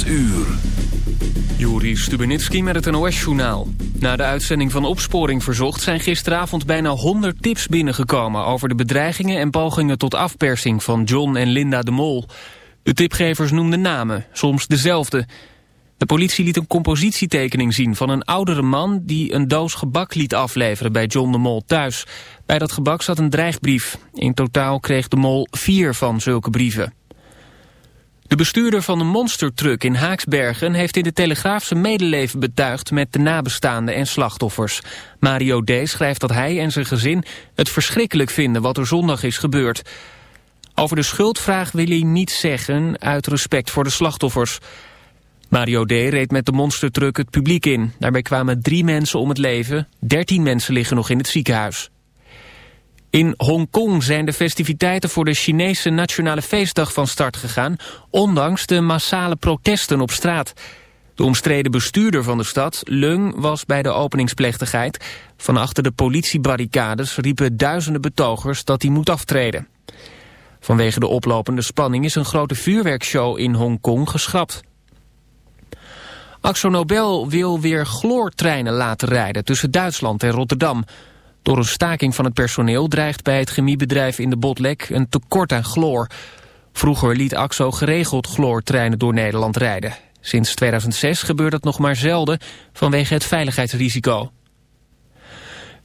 8 uur. Juri Stubenitski met het NOS-journaal. Na de uitzending van Opsporing Verzocht... zijn gisteravond bijna 100 tips binnengekomen... over de bedreigingen en pogingen tot afpersing van John en Linda de Mol. De tipgevers noemden namen, soms dezelfde. De politie liet een compositietekening zien van een oudere man... die een doos gebak liet afleveren bij John de Mol thuis. Bij dat gebak zat een dreigbrief. In totaal kreeg de Mol vier van zulke brieven. De bestuurder van de monstertruck in Haaksbergen heeft in de Telegraaf zijn medeleven betuigd met de nabestaanden en slachtoffers. Mario D. schrijft dat hij en zijn gezin het verschrikkelijk vinden wat er zondag is gebeurd. Over de schuldvraag wil hij niets zeggen uit respect voor de slachtoffers. Mario D. reed met de monstertruck het publiek in. Daarbij kwamen drie mensen om het leven, dertien mensen liggen nog in het ziekenhuis. In Hongkong zijn de festiviteiten voor de Chinese Nationale Feestdag van start gegaan, ondanks de massale protesten op straat. De omstreden bestuurder van de stad, Leung, was bij de openingsplechtigheid. Van achter de politiebarricades riepen duizenden betogers dat hij moet aftreden. Vanwege de oplopende spanning is een grote vuurwerkshow in Hongkong geschrapt. Axo Nobel wil weer chloortreinen laten rijden tussen Duitsland en Rotterdam. Door een staking van het personeel dreigt bij het chemiebedrijf in de Botlek een tekort aan chloor. Vroeger liet AXO geregeld chloortreinen door Nederland rijden. Sinds 2006 gebeurt dat nog maar zelden vanwege het veiligheidsrisico.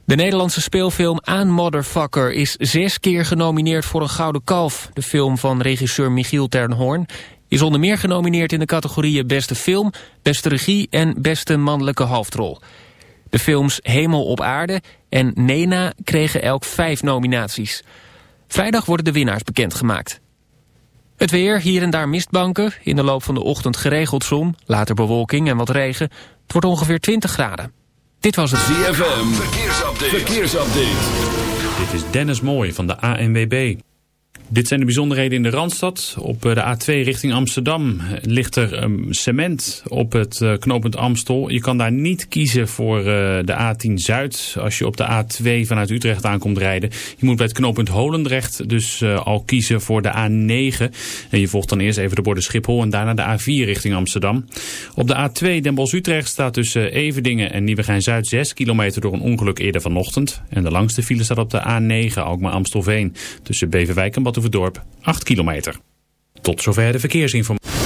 De Nederlandse speelfilm Aan Motherfucker is zes keer genomineerd voor een Gouden Kalf. De film van regisseur Michiel Ternhoorn is onder meer genomineerd in de categorieën Beste Film, Beste Regie en Beste Mannelijke Hoofdrol. De films Hemel op Aarde en Nena kregen elk vijf nominaties. Vrijdag worden de winnaars bekendgemaakt. Het weer, hier en daar mistbanken. In de loop van de ochtend geregeld zon, later bewolking en wat regen. Het wordt ongeveer 20 graden. Dit was het ZFM, verkeersupdate. verkeersupdate. Dit is Dennis Mooij van de ANWB. Dit zijn de bijzonderheden in de Randstad. Op eh, de A2 richting Amsterdam ligt er um, cement op het uh, knooppunt Amstel. Je kan daar niet kiezen voor de A10 Zuid als je op de A2 vanuit Utrecht aankomt rijden. Je moet bij het knooppunt Holendrecht dus al kiezen voor de A9. En je volgt dan eerst even de borden Schiphol en daarna de A4 richting Amsterdam. Op de A2 Den Bosch-Utrecht staat tussen Everdingen en Nieuwegein-Zuid 6 kilometer door een ongeluk eerder vanochtend. En de langste file staat op de A9 Alkmaar-Amstelveen tussen Beverwijk en Bad Dorp 8 kilometer. Tot zover de verkeersinformatie.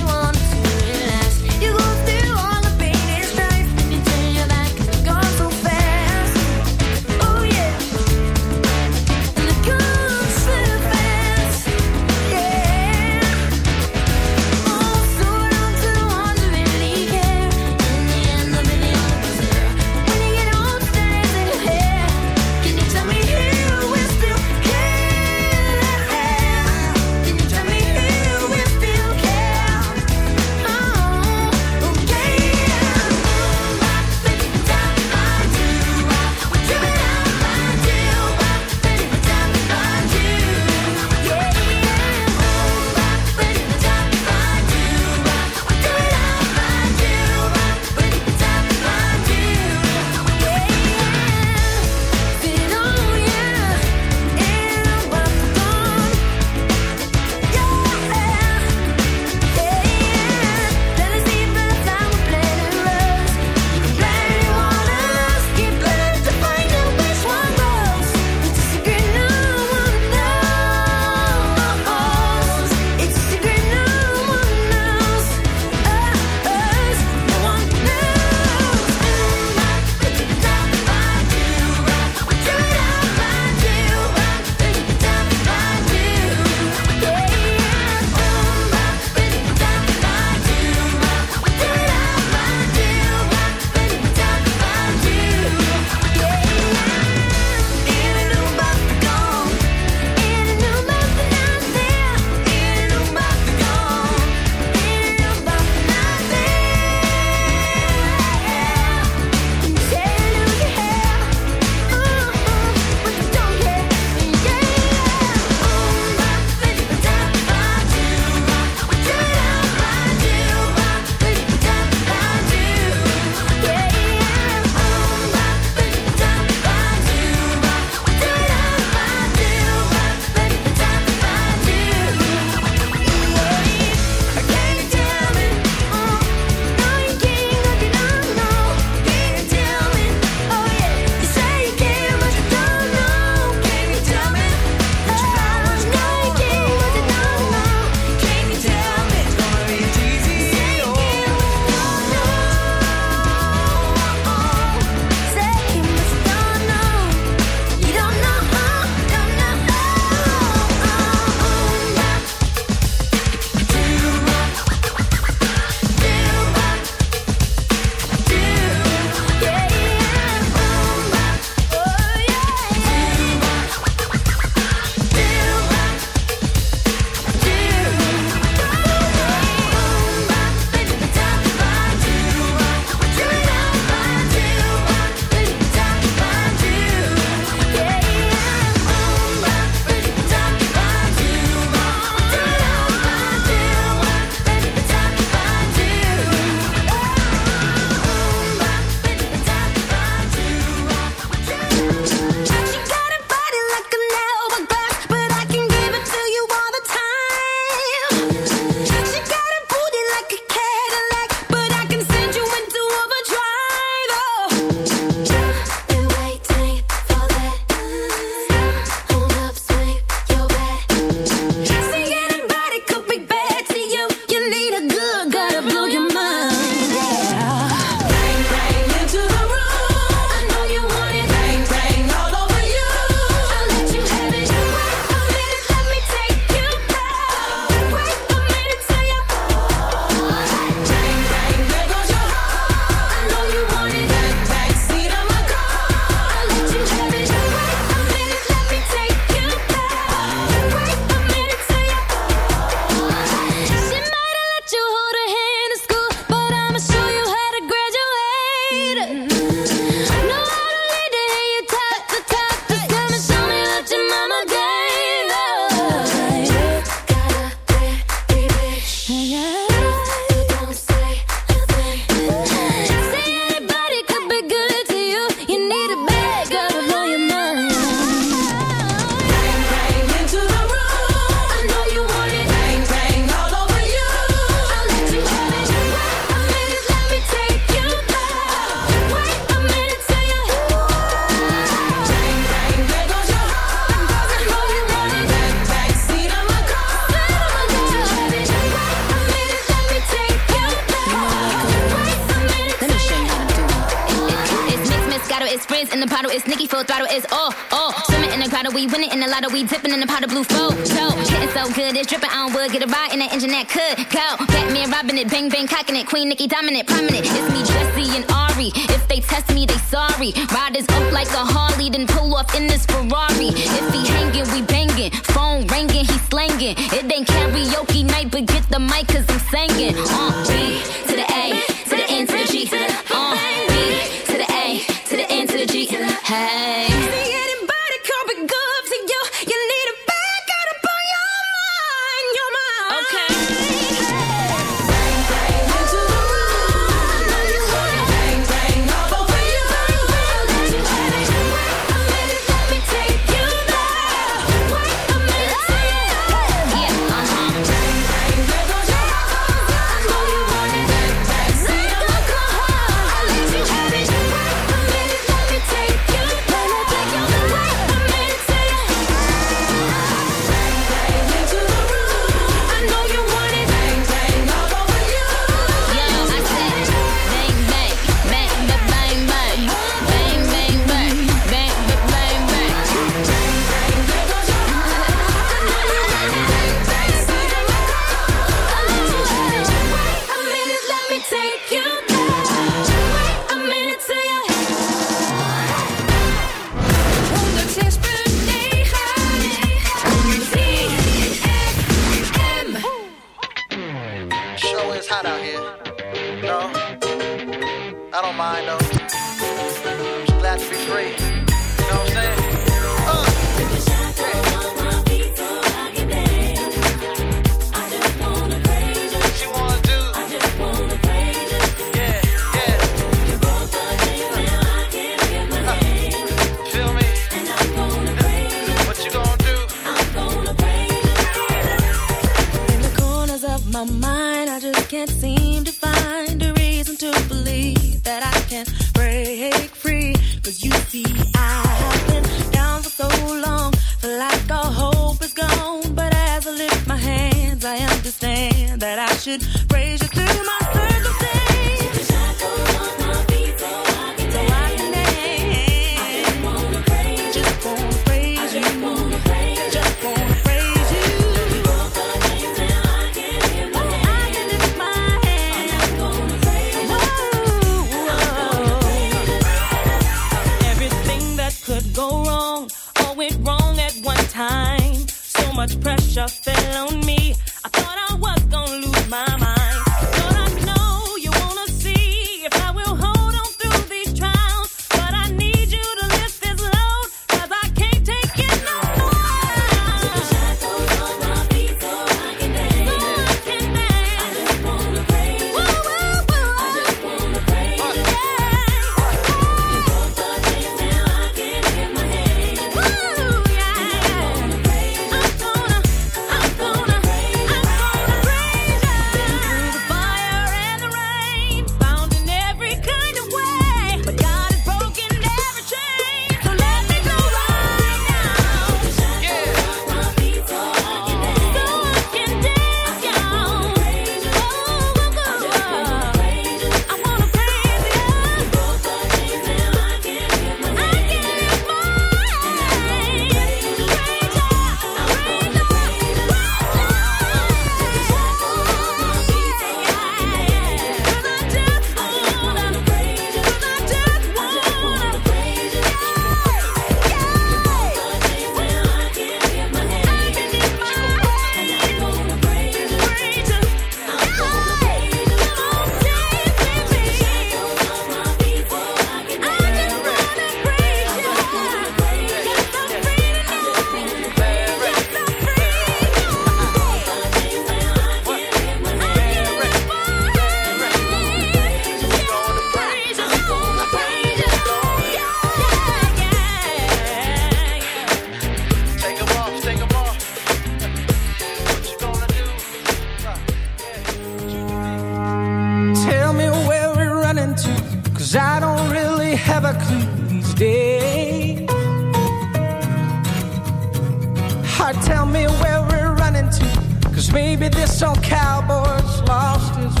Maybe this old cowboy's lost his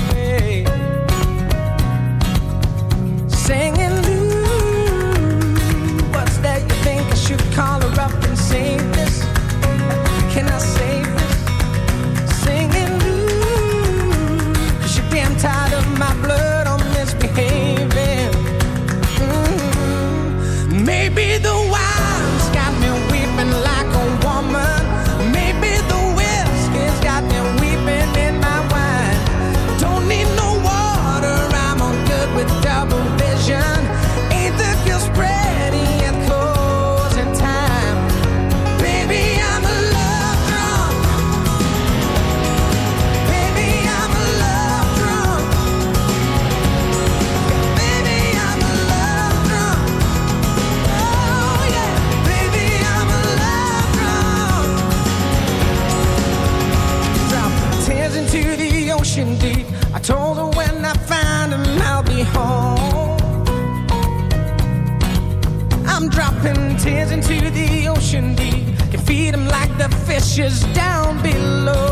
tears into the ocean deep. Can feed them like the fishes down below.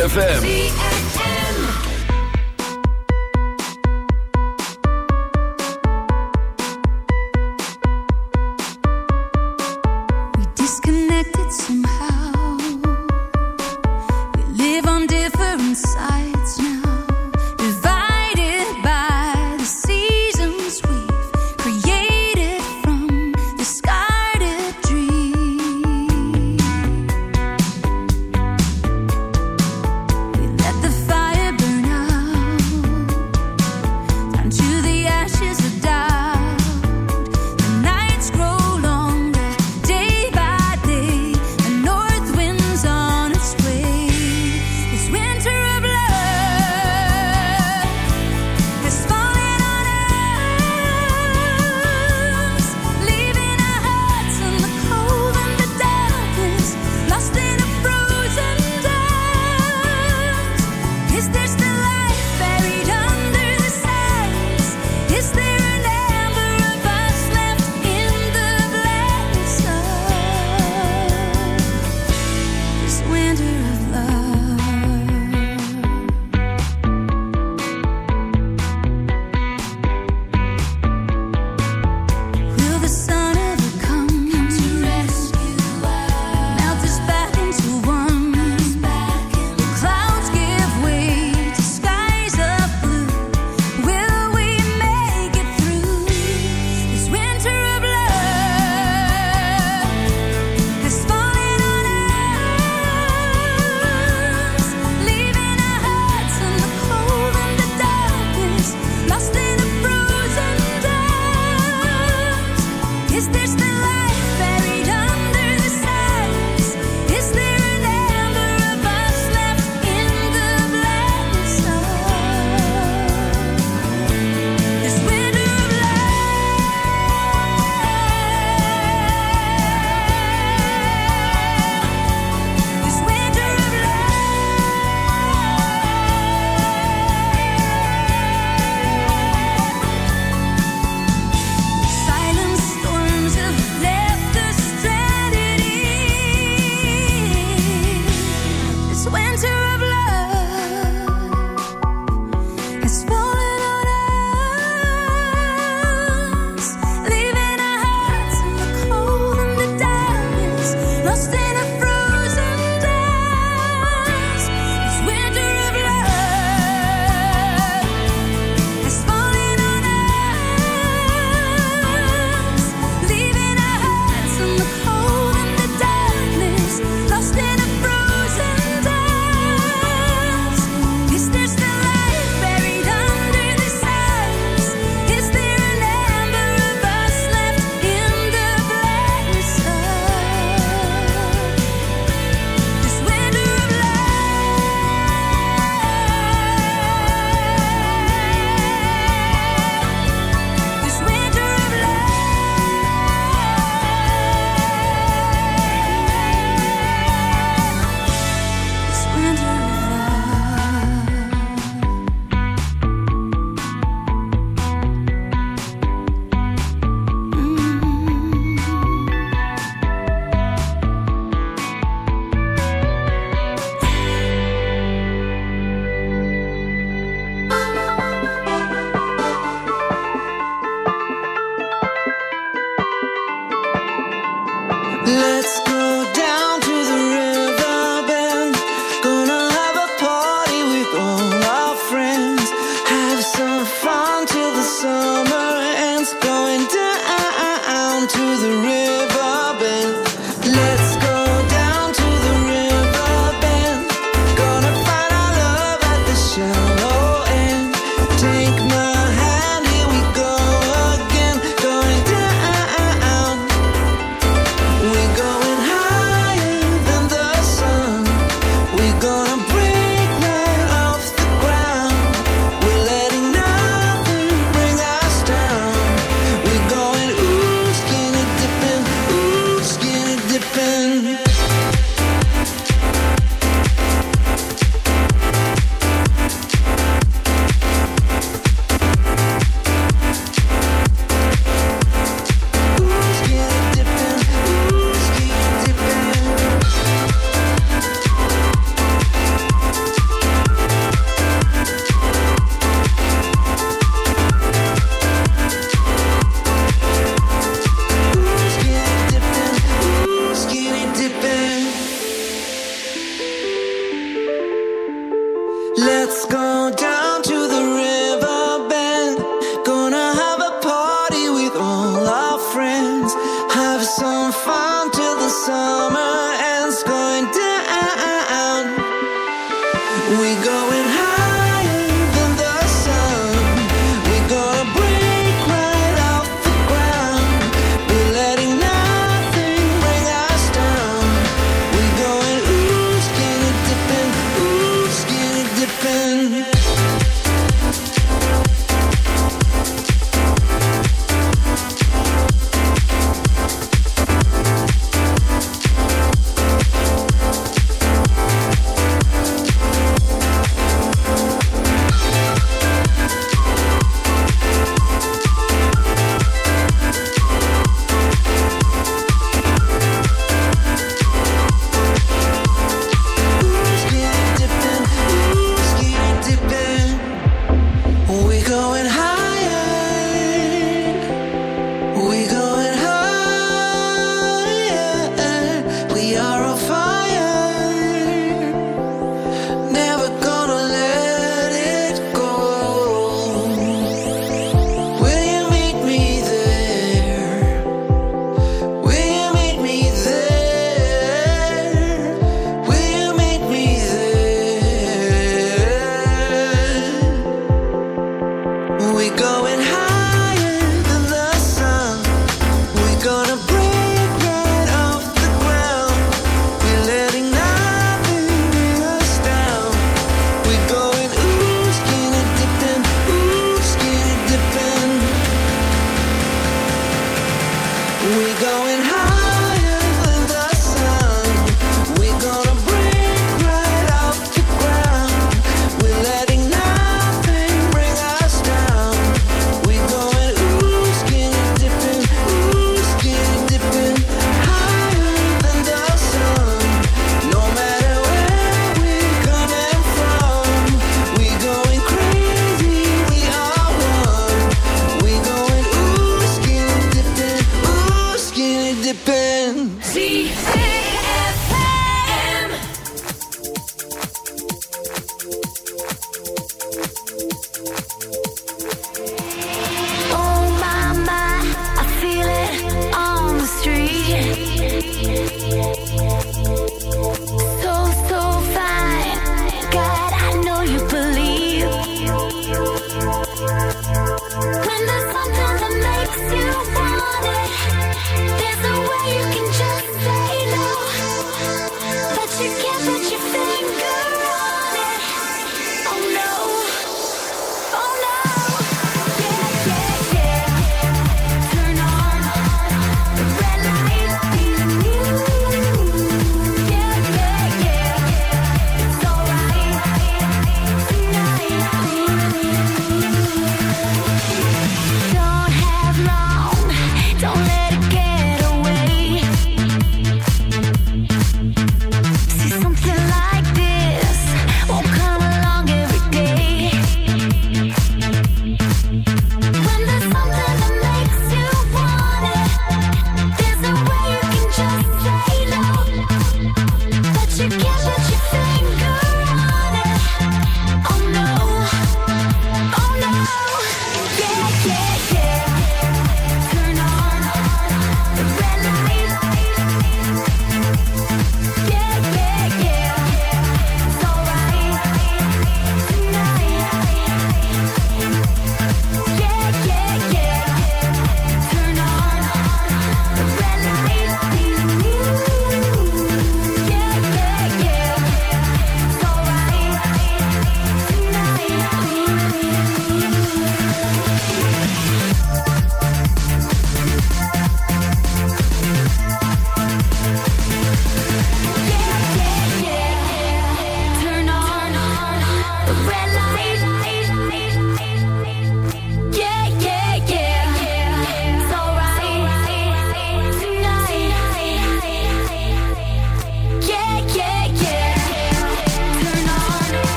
ZFM.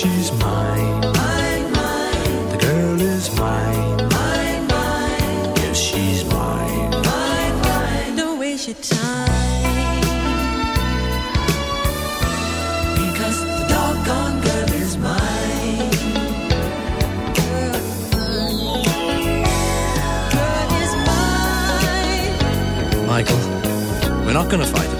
she's mine. Mine, mine. The girl is mine. Mine, mine. Yes, she's mine. Mine, mine. Don't waste your time. Because the doggone girl is mine. Girl, is mine. Michael, we're not gonna fight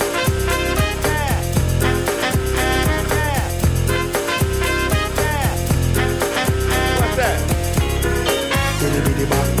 the back.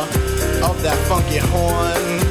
funky horn.